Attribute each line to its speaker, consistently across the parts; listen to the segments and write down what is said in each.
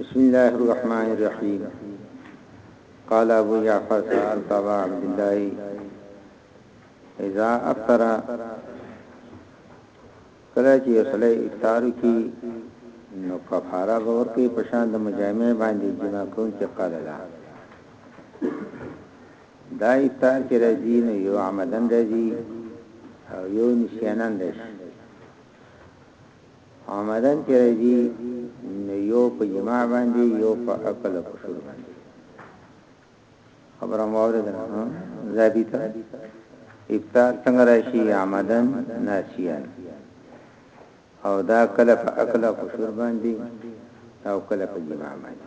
Speaker 1: بسم الله الرحمن الرحيم قال ابو جعفر سأل طبع عبد الله اذا افطر کله چې سړی افطار کی نو کفاره باور کوي په شان د مجامع باندې جما کوم چې قال لا دا اطاعت چې راځي نو یو عمدن راځي او یو نسیانن راځي عمدن چې راځي نو یو په جماع باندې یو په عقل او قصور باندې خبره مورد ده ضابطه ابتار څنګه راشي عمدن ناسیان او دا کله په عقل او قصور باندې او کله په جماع باندې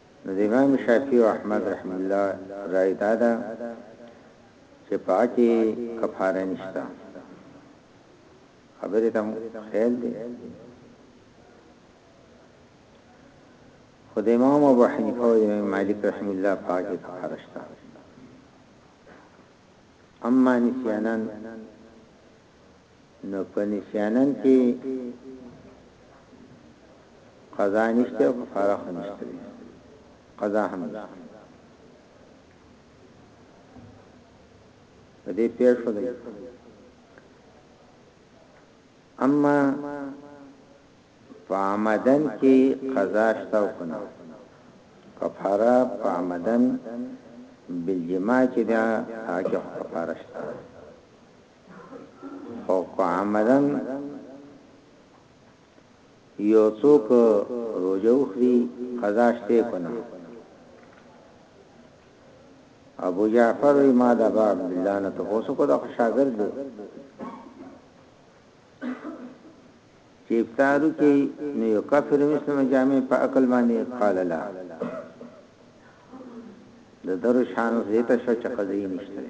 Speaker 1: نو د امام شافعي او احمد رحمه الله رای دا ده چې په هغه کې کفاره نشته خبرې ته خیال دی خدای امام ابو حنیفه او امام مالک رحم الله پاک کفارشتا اما نسیانن نو په نسیانن کې قضا نشته او کفاره هم نشته قضا هم نشته په دې پیښ شو دی اما فعمدن کې قضا شته او کنه کفاره فعمدن بالجماع چې دا هغه کفاره شته خو که عملا یو څوک روزه وخوري قضا شته کنه ابو جعفر ما د ابا عبد الله نه تاسو کو د شاګرد دی چې افطارو کې نو یو کافر مسلم جامع په عقل باندې قال لا د درو شانو زیته شو چې قضیه نشته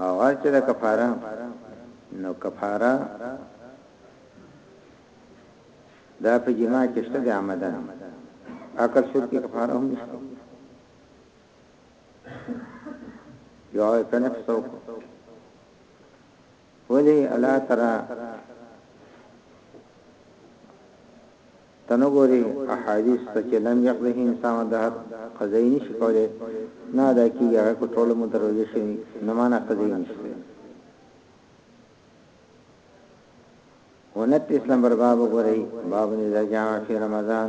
Speaker 1: او هر چې د کفاره نو کفاره دا په جما کې شته د عمدن اکل شو کې کفاره هم نشته یو په نفس او ولی الله ترا تنګوري احادیث ته چې لم یقضه انسان دهر قضای نشي کولای نه دا کیږي هغه په ټولو مدروځي شي نه معنا قضای نشي 29 نمبر باب وګورئ باب نه درجه فی رمضان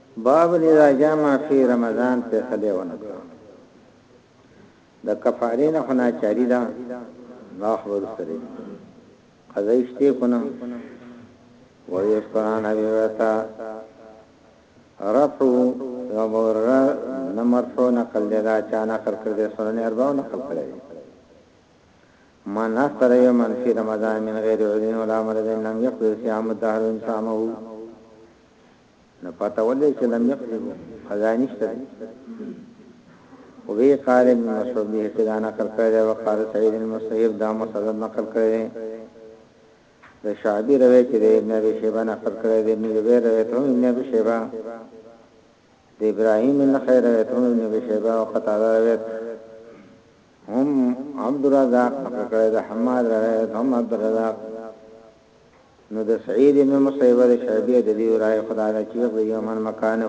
Speaker 1: باب دی راجا معافی رمضان فیصله ونه کړه د کفاره نه خنا چاری دا دا خبر سره قضا اشته کنه ویش قران ابي وتا رفع غمر نمرفو نقل دی دا چا نقل کړ دې سنن اربعو نقل کړی من اثر یوم فی رمضان من غیر عذر ولا مرض لم یقضی صيام الدهر ان صامه نه پته ولې چې لم يقصد خدای نشته او وی قال ابن مسعود به چې دا نقل کړی او قال سعید المسیب دا مسدد نقل کړی د شعبی روایت د ابن ابي شيبه نقل کړی د ابن جبیر روایت هم ابن ابي شيبه د ابراهيم بن خير روایت هم ابن ابي شيبه او قتاده روایت هم عبدالرزاق پکې کړی د حماد روایت هم عبدالرزاق
Speaker 2: نو د سعید ابن مصیب د شعبی د دی رائے خدا د چیغ د یومن مکانه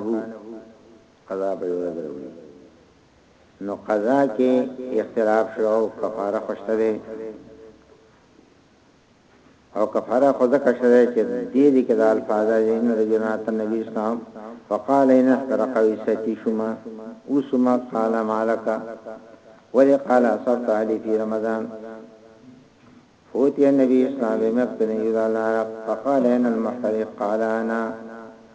Speaker 2: قضا په یو ورځ وروړي نو قضا کې اختلاف شو او کفاره خوشته ده او کفاره خو ځکه شوه چې دې دې کې د الفاظ دین رجنات نبی اسلام فقال ان احترق وستی شما وسما قال مالک ولی قال اصبت علی فی رمضان فوتی النبی اسلام بمقتن یذال عرق فقال ان المحترق قال انا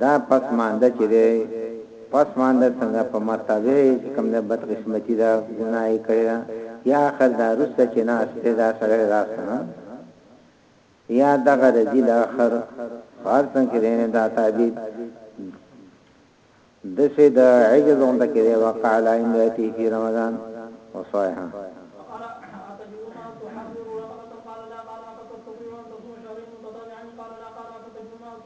Speaker 2: دا پس مانده چې دی پس مانده څنګه په مرتبه یې چې کوم ده بدقسمتي ده ګناه یې کړې ده یا اخر دا روسته چې ناست دی دا سړی راست نه یا دغه رزیل اخر خار څنګه کې دی دا تعبیر دسه د عجز غونډه کې دی وقع علی امراتی فی رمضان وصایحه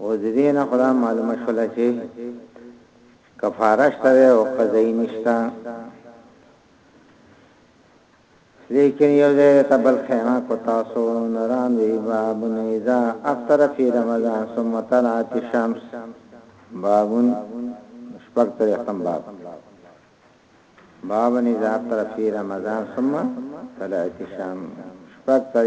Speaker 2: اوس د دې نه خو دا معلومه شوله چې کفاره شته ده او قضايي نشته لیکن یو ځای ته بل خینا کو تاسو نران وی باب نیزا افتر فی رمضان ثم طلعت الشمس باب شپږ تر ختم باب باب نیزا افتر فی رمضان ثم طلعت الشمس شپږ تر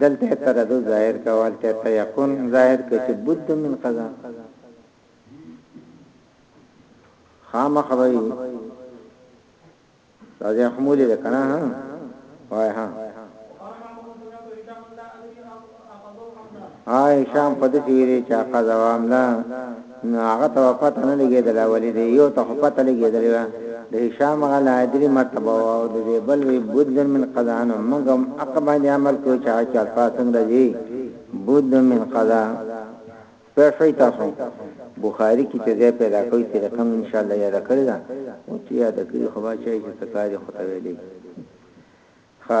Speaker 2: دلته یې تردد ظاهر کړ او هلته یې تیقن ظاهر کړ چې بد من قضا خامخ به وي دا ځای خمولې ده کنه ها وای ها آی شام په دې ویلې چې قضا واملا نو هغه ته پته نه لګیدله ولی دی یو ته خو پته لګیدلی وه د هشام هغه لایه دری مرتبه وه او د دی بل وی بدل من قضا نو موږ هم هغه باندی عمل کوو چه هغه کی الفاظ څنګه راځی بدل من قضا پوه شوی تاسو بخاری کی چه ځای پیدا کوی طریقه مو ان شاء الله یاده کړی ده او چه یاده کړی خو با چای چه څه کاری خو ته ویلی ښه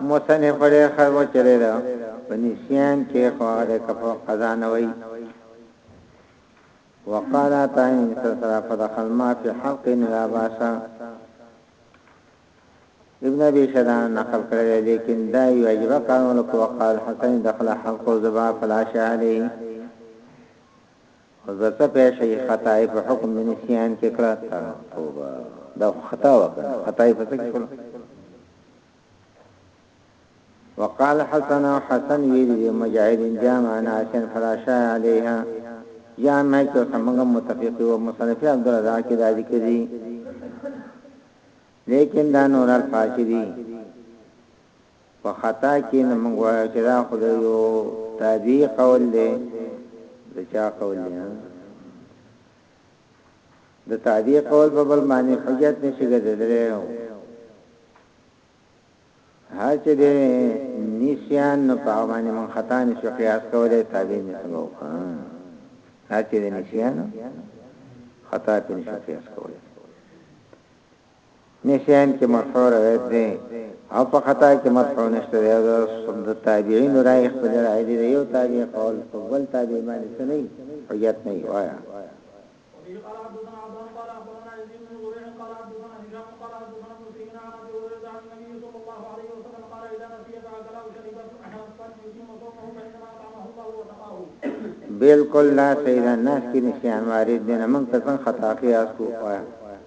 Speaker 2: مصنف په ډېر خر و چلې ده په نسيان کې خو هغه د کفر قضا نه وي وقال تعين سرسرا فدخل ما في حلق لا باسا ابن ابي شدان نقل کړی دی لیکن دا یو عجیب قانون کو وقال حسن دخل حلق الزبا فلا شعلی خو ځکه پۀ شي خطا يې پۀ حکم د نسيان کې کړه تړه توبه دا خو خطا وه کنه خطا يې پۀ څه کې کړه وقال حسن او حسن ویلی دی مجاهد جامع ناسن فلا شای علیها جامع کې سمګه متفقی او مصنف عبد الرزاق کې دا ذکر دی لیکن دا نور الفاظ دي په خطا کې نو موږ وایو چې دا خو د یو تابعي قول دی د چا قول دی د تابعي قول په بل باندې حجت نشي ګرځیدلی هر چې دې نسیان نو په باندې مون خطا نشو قیاس کولای تابع نه څنګه وکړه هر چې دې نسیان خطا په نشو قیاس کولای نفيان کې مرفوع روایت دی او په خطا کې مرفوع نشته دی او د تابعین رائے خپل رائے دی یو تابع قول په بل تابع باندې سنې حجت نه وایا بالکل لا سیدا ناس کې نشان وارد دي نه موږ ته څنګه خطا قیاس کوو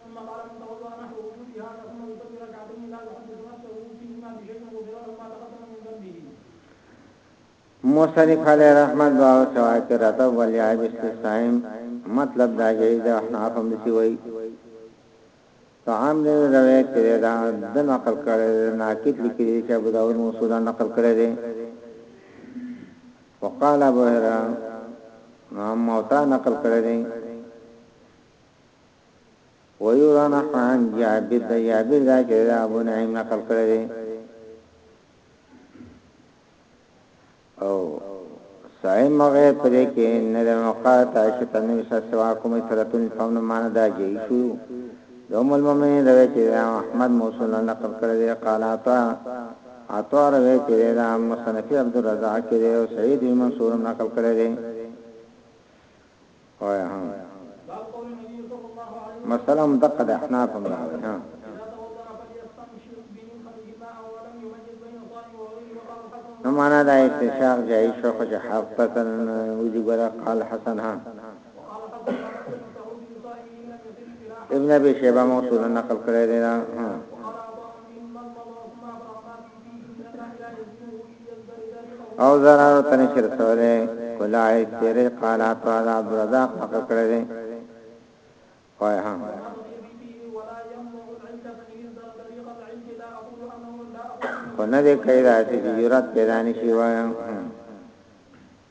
Speaker 2: ثم قال من توضأ نحو وضوئها ثم يصلي ركعتين لا يحدث نفسه فيهما بشيء غفر له ما تقدم من ذنبه مصنف علی رحمت دعا سوای کې راتب ولی عیب استثنائم مطلب دا جایز ده احناف هم دسی وای طعام دې روایت کړی دا د نقل کړی ناکید لیکلی چې ابو داود موصول نقل کړی دی وقال ابو هريره نو موتا نقل کړی دی ويرا نحو عن جابر د جابر دا چې دا ابو نعیم نقل کړی دی او صاحب مغیر پرې کې نه د مقات عائشہ تنه سوا کومې ترتون فهم معنا دا جې شو دوم المؤمنین روي چې احمد موصول نقل کړی دی قال عطا عطا روي چې دا مصنف عبد الرزاق کې دی او سعید بن منصور نقل کړی دی وایه ها مسئله هم دقه د احناف هم دا وایه ها نو معنا دا استشاق جایز شو خو چې حق قتل وجو ګره قال حسن ها ابن ابي شيبه موصول نقل کړی دی ها او زرار ته نشي رسوله کلا تیرې قالات او عذاب رزاق حق کړی دی وای ها خو نه دې کیدا چې جرأت پیدا نشي وای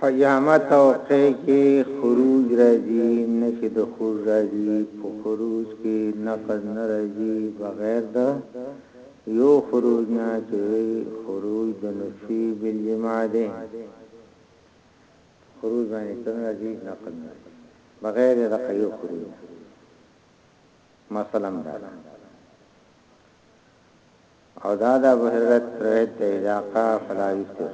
Speaker 1: حجامه توقع کې خروج راځي نه چې د خور راځي په خروج کې نقض نه راځي بغیر د يو خروج نه چې خروج د نطفي بالجماع دی خروج باندې څنګه راځي نقض نه راځي بغیر د قيو خروج مثلا دا او دا د ابو هريره روایت دی اذا قا فلا يفطر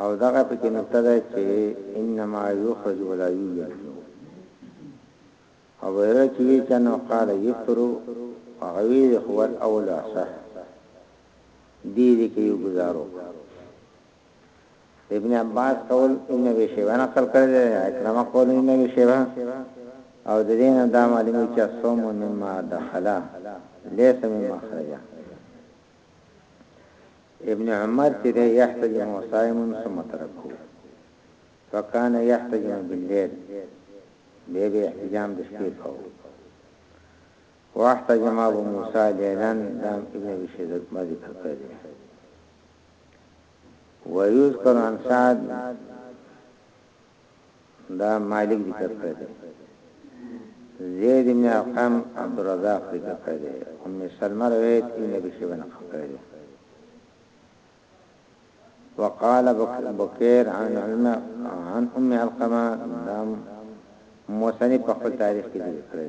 Speaker 1: او دغه په کې نقطه ده چې انما يخرج ولا يوجد او هريره چې وی چې نو قال يفطر غوی هو الاول صح دې دې کې یو گزارو ابن عباس قول ان ابي شيبه نقل کړی دی اکرمه قول ان ابي شيبه او د دین دا معلومه چې صوم مما دخلا ليس مما خرجا ابن عمر چې دی يحتج مصائم ثم ترکو فکان يحتج بالليل به به احتجام د شپې کو واحتجم ابو موسی ليلا دام ابن ابي شيبه ذکر کړی ويذكر عن سعد دا مالک ذکر کړی دی زید بن ارقم عبد الرزاق ذکر کړی دی ام سلمہ روایت کې نبی شیبه نقل کړی دی وقال بكير عن علم عن ام علقمه دام موسنی په خپل تاریخ کې ذکر کړی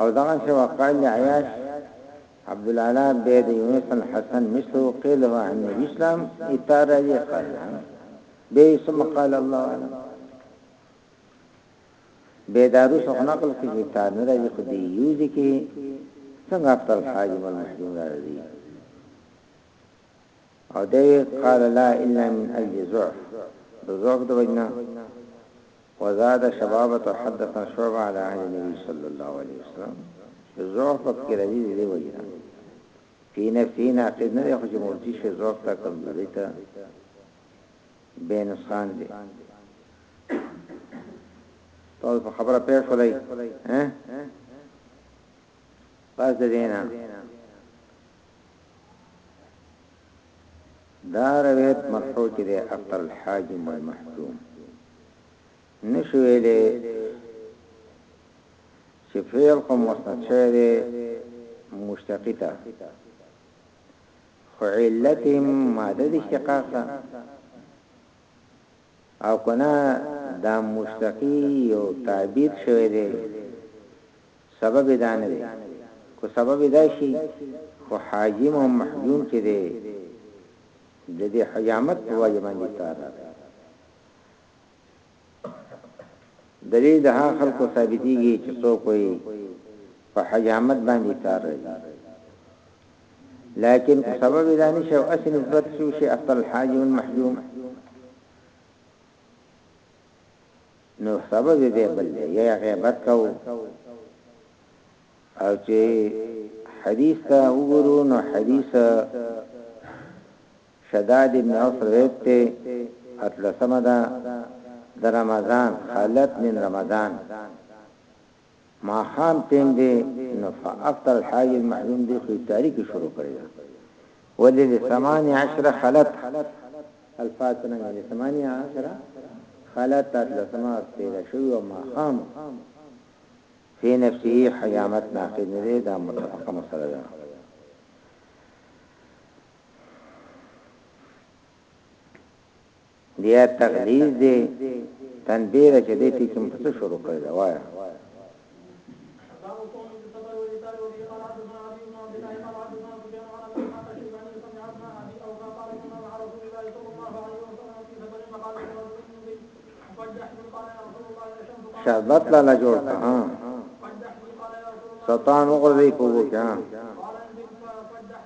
Speaker 1: او دغه شی وقال عیاش عبد الاعلى بيد يونس الحسن مثل قيل هو عن النبي اسلام اتارا يقال به ثم قال الله اعلم بيدارو څخه نقل کوي تار نه راځي خو دی یوځي کې څنګه افتل حاجم المحجوم راځي او دی قال لا الا من اجل ضعف د ضعف د وجنا وزاد شبابت حدثنا شعبه على عهد النبي صلى الله عليه وسلم ضعف فکر دی دی وجنا فی نفسی ناقض نه خو چې مرتي شي ضعف تا کمزوري ته بے نقصان دی تاسو په خبره پیښ ولای ها پس دینا دا روایت مرفوع چې دی اقر الحاجم والمحجوم نشو ویلې چې فعل خو مسند شوی دی مشتقی ته خو علت ماده د اشتقاق او کنا دا مشتقی یو تعبیر شوی دی سبب یې دا نه دی، خو سبب یې دا شي، خو حاجم او محجوم چې دی، د دې حجامت په وجه باندې افتار راغی. دلیل د هغه خلکو ثابتیږي چې څوک وایي په حجامت باندې افتار راځي لیکن کو سبب دا نشه او اصل نسبت شو شي اصل الحاجم المحجوم نو سبب یې بیا بل دی، یا یې غیبت کاوه او چې حدیث ته وګورو نو حدیث شداد ابن اوس روایت ته اتلسمه ده د رمضان خلت من رمضان ماښام ټيم دي نو فه افطر الحاج المحروم دي خو افطاري کي شروع کړي ده ولي له ثمانية عشرة خلت الفاظ څنګه دي ثمانية عشرة خلت اتلسمه ورځ تيره شوي او ماښام في نفسه حجامت ناقض نه دي دا متفقه مسله ده ديا تغليظ دي تندي ده چې دې ټيکي مو څه شروع کړی ده وایا شربت لا لا جوړ کا ها سلطان وګرځي
Speaker 2: په وګه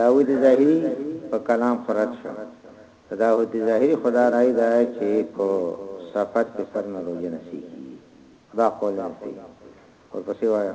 Speaker 2: داود
Speaker 1: ظاهري په کلام خو رد شو د داود ظاهري خو دا رای ده چي په سفر کي سر نه روژه نه سي کيږي خو دا قول نه دی صحيح ورپسې وايه.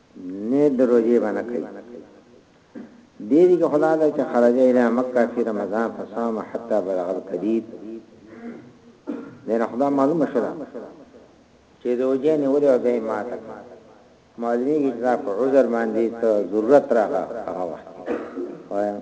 Speaker 1: نه دروځي باندې کوي دې دې خدا دا چې خرج الى مکه فی رمضان فصام حتى بلغ القدید دغه خدا معلومه شوه چې روزه نه وره به ماته معلومی اجزا په عذر باندې ته ضرورت راغله هغه وخت وایم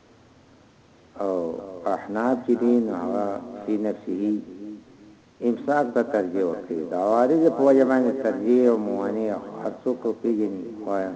Speaker 1: او احناف چې دي نو هغه فی نفسه امساک ته ترجیح ورکړي د عوارض په وجه باندې ترجیح او موانع هر څوک پیژني
Speaker 2: وایم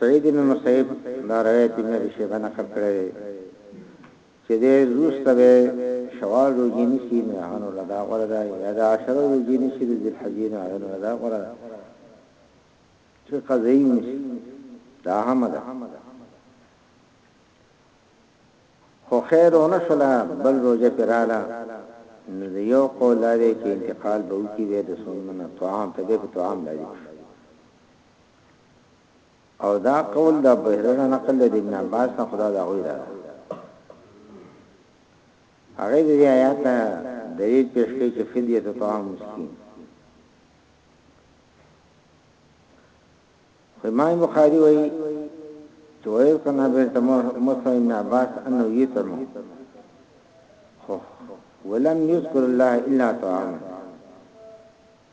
Speaker 2: سعيد بن
Speaker 1: مسيب دا روايت ابن ابي شيبه نقل کړی دی چې د روسته به شوال روزي نشي نه هنو لدا غره ده یا د عشر روزي نشي د ذل حجې نه هنو لدا غره ده چې قضایي نشي دا هم ده خو خیر ونه شولا بل روزه پراله نو یو قول لري چې انتقال به وکړي د سنن طعام ته به طعام لري او دا قول د ابو هريره نقل لري ابن عباس نه خدا دا غوي راځي هغه دې آیات دلیل پیش کوي چې فدیه ته طعام مسکین
Speaker 2: امام بخاری وایي چې وایي کنا به تم مصعب بن عباس انه یتم ولم یذكر الله الا طعام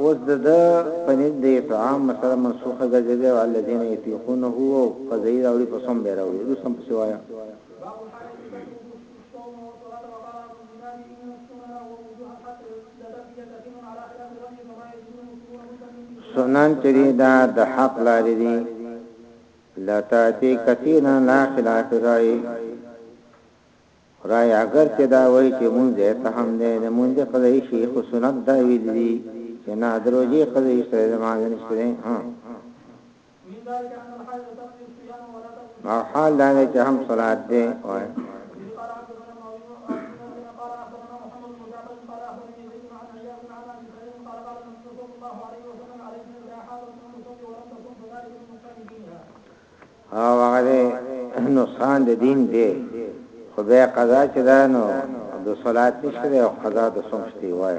Speaker 2: اوس د ده په نس د اطعام مسله منسوخه ګرځېدې او الذين يطيقونه او قضایي راوړي په صوم به راوړي روسم په سوایا سنن چری دا د حق لارې دي لا تاتي کثیرا لا خلاف رائے رای اګر چې دا وایي چې مونځ یې تهم دی د مونځ قضایي شي خو سنت دا ویلي دي چې نه د روژې قضایي شته دی د مانځه نشته دی او حال دا دی چې هم صلات دی وایي او هغه دی نقصان د دین دی خو به قضا چې دا نو د صلات نشته او قضا د سوم شته وای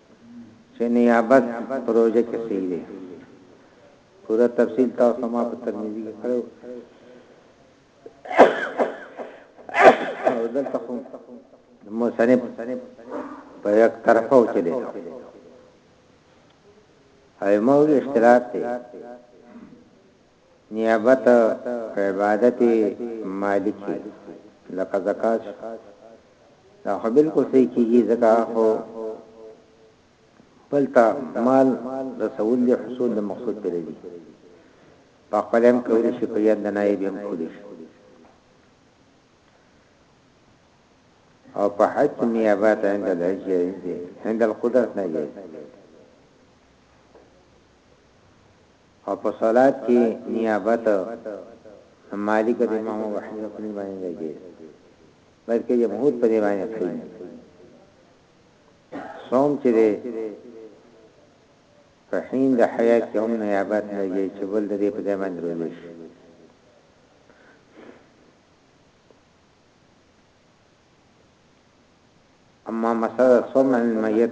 Speaker 2: چه نیابت په روژه کی صحیح دی پوره تفصیل تاسو ما په ترمذی کی کړو او دلته خو مصنف په یک طرفه او چلی ایمو اختلاف دی نیابت په عبادت مالک یې لکه زکات شو دا خو بالکل صحیح کیږي ځکه خو پلتا مال رسول دی حصول د مقصود پر دی په خپل هم کولی شي په یاد د نایب هم کولی شي او په حج نیابت عند الحج جائز دی عند القدرت نه جائز او په صلات کي نيابت هم مالک د امام ابو حنيفه په نيت باندې نه کيږي بلکې جمهور په دې باندې کوي صوم چې دی په حين د حيات کې هم نيابت نه کيږي چې بل د دې په ځای باندې روزي شي اما مسله صوم المیت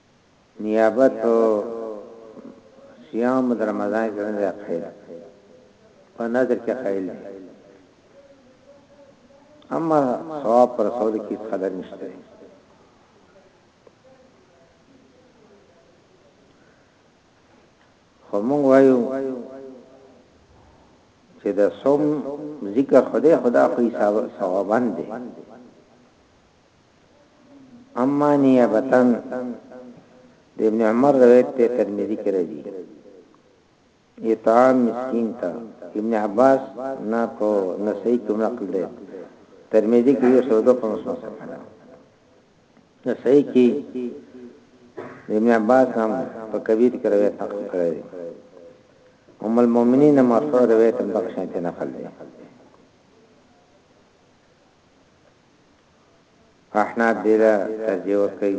Speaker 2: نیابت او صیام د رمضان کې نه قائل په نظر کې قائل دي اما ثواب پر رسول کې خبر نشته خو مونږ وایو چې د صوم ذکر خدای خدا خو حساب ثوابان دي اما نیابتن د ابن عمر روایت ته ترمذی کې راځي اطعام مسکین تا ابن عباس نا په نسائی کې نقل دی ترمذی کې یو سودا په مسلم صفحه ده نسائی کې ابن عباس هم په کبیر کې روایت نقل کړی دی ام المؤمنین مرفوع روایت هم دغه شان نقل دی احناف دې ته ترجیح ورکوي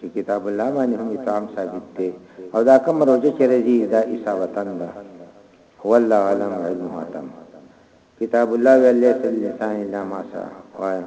Speaker 2: چې کتاب الله باندې هم اطعام ثابت دی او دا کوم روزه چې راځي دا اصابتن ده والله علم علم حاتم کتاب الله ویل سل الانسان الا ما سعى وایا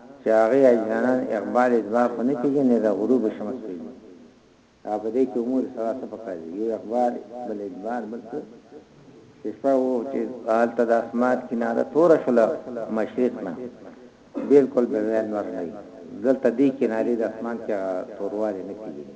Speaker 2: چې هغه اجنانان اقبال ادبار خو نه پېژني د غروب شمس پېژني او په دې کې امور سوا څه په کار دي یو اقبال بل ادبار بل څه چې شپه وو چې هلته د اسمات کناره توره شوله مشرق نه بالکل
Speaker 1: به ویل نور نه دلته دې کنارې د اسمان کې توروالی نه
Speaker 2: پېژني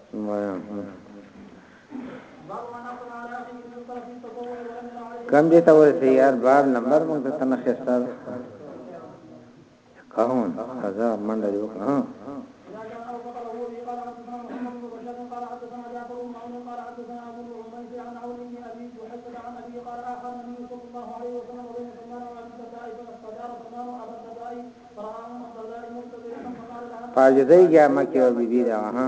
Speaker 1: کم دې ته ورسې یار باب نمبر مونږ ته نه خسته کاون هزا منډه یو ها پاجدۍ جامه کې او بيبي دا ها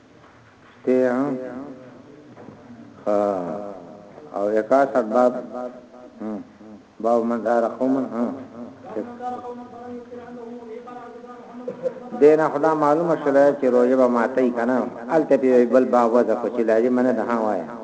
Speaker 1: شته هم خا او اکاس باب باب من دار قومن ها دینه خدا معلومه شله چې روزه به ماته کنه الته په بل باب وځه کو چې لازم نه ده وایا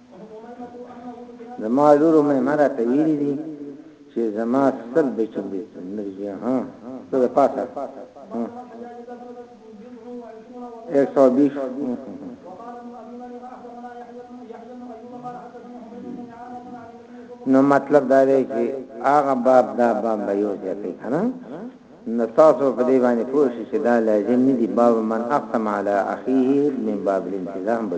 Speaker 1: زما لور مې مرا ته ویلي دي چې زما سل بچم دي نرجی ها ته د پاسه 120 نو مطلب دا دی چې هغه باب دا باب به یو ځای کوي کنه نو تاسو په دې باندې پوه شئ چې دا لازم نه دی باب من اقسم علی اخیه من باب الانتظام به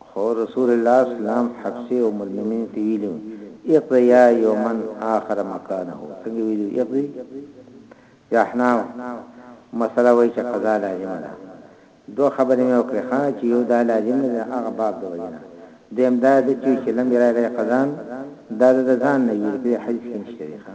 Speaker 1: خو رسول الله اسلام حفصې ام المؤمنين ته ويلي وو، اقضيا يوما آخر مکانه، څنګه ويلي وو اقضي؟ د احناف مسله وايي چې قضا لازمه ده، دوه خبرې مې وکړې ښه چې يو دا لازم نه ده هغه باب د وجې نه،
Speaker 2: دويم دا ده چې چې لم يرى عليه قضاء دا د د ځان نه ويلي په دې حديث کې نشته دي ښه.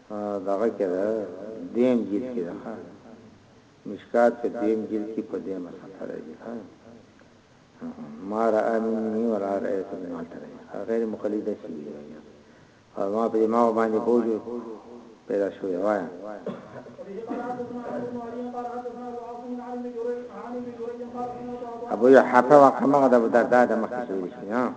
Speaker 2: دغه کې ده دویم جلد کې ده ښه مشکات په دویم جلد کې په دویمه صفحه راځي ښه ما را امنی ولا رأیت من مالتره غیر مقلد شي او ما په دماغ باندې بوجو پیدا شوی
Speaker 1: وایا ابو
Speaker 2: یحفه وقمه د درداد مخکې شوی شي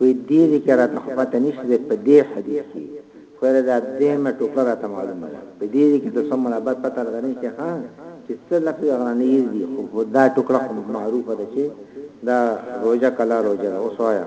Speaker 2: وی دې دې کرا تحفه ته نشته په دې حدیث کې خیر دا دې مې ټوکر راته معلومه ده په دې دې کې د سم منابت پته لرنه چې ها چې څه لفظ غرانې دي خو دا ټوکر معروفه ده چې دا روزه کلا روزه ده اوس وایا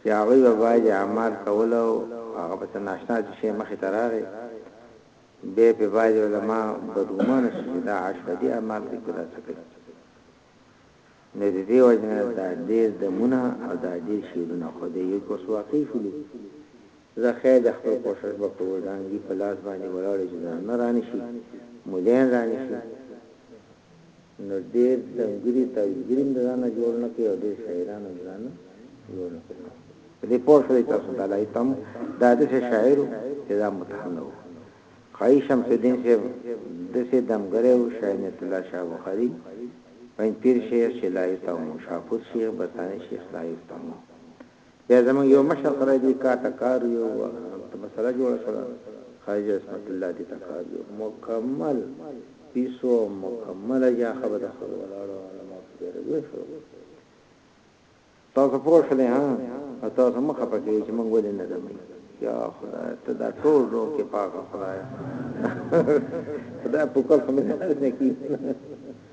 Speaker 1: چې هغوی به
Speaker 2: باید یې اعمال کول او هغه په څه ناشنا چې شی مخې ته راغی بیا پرې بعضې علماء بدګومانه شول چې دا عرش په دې اعمال کې ګناه څه کوي نو د دې وجه نه دا ډېر دمونه او دا ډېر شعرونه خو د یو کوس واقع شولو زه خیر د خپل کوشش به کوو دانګي په لاس باندې ولاړې چې نه رانشي مولین رانشي نو ډېر ځانګړي تاجګري هم د ځان نه جوړ نه کړي او ډېر شاعران هم ځان نه جوړ نه کړي. په دې پوه شوئ تاسو د الهي تم دا داسې شاعر و چې دا متهم نه و. قايي شمس الدين صاحب داسې دمګری و، شاه عنایت الله شاه بخاري، پنجپير شیخ چې الهي تم و، شاهپور شیخ، برطاني شیخ الهي تم و. بیا زموږ یو مشر خدای دې کار ته کار یو ته مسله جوړه شوه خارج اسمت الله دې ته کار یو مکمل پیسو مکمل یا خبره خو ولاړو علماء دې رضوي شو تاسو پوه شئ ها تاسو مخه پکې چې موږ ولې نه دمه یا خدای ته دا ټول رو کې پاک خدای خدای په کول خمه نه کی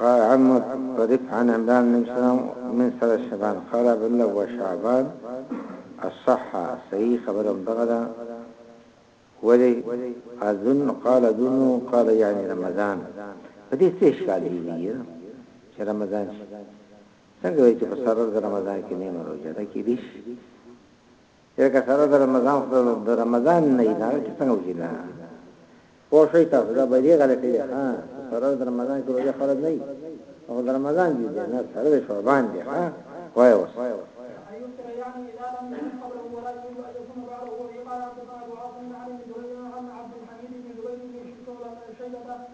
Speaker 1: قال عن مطرف عن عمران بن سلام من سره شبان قال عبد الله وشعبان اصح
Speaker 2: صحیح خبر هم دغه ده ولی اذن قال دنو قال یعنی رمضان په دې څه اشکال دی چې رمضان څنګه وایي چې په سره رمضان کې نیمه روزه ده کې دي یرکه سره د رمضان خو د رمضان نه نه چې څنګه وځي نه پوه شئ تاسو دا به دې غلطي ده ها سره د رمضان کې روزه فرض نه او د رمضان دې نه سره د شعبان دې ها وای اوس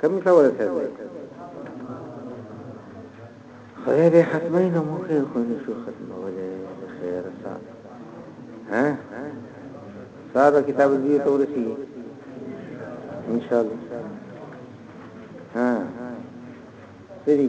Speaker 1: کمی ته
Speaker 2: ورسېږي خدای به ختمه نه موخه خو نه شو ختمه ولې خیر سره ها ساده کتاب دې ته ورسېږي ان شاء الله ها سری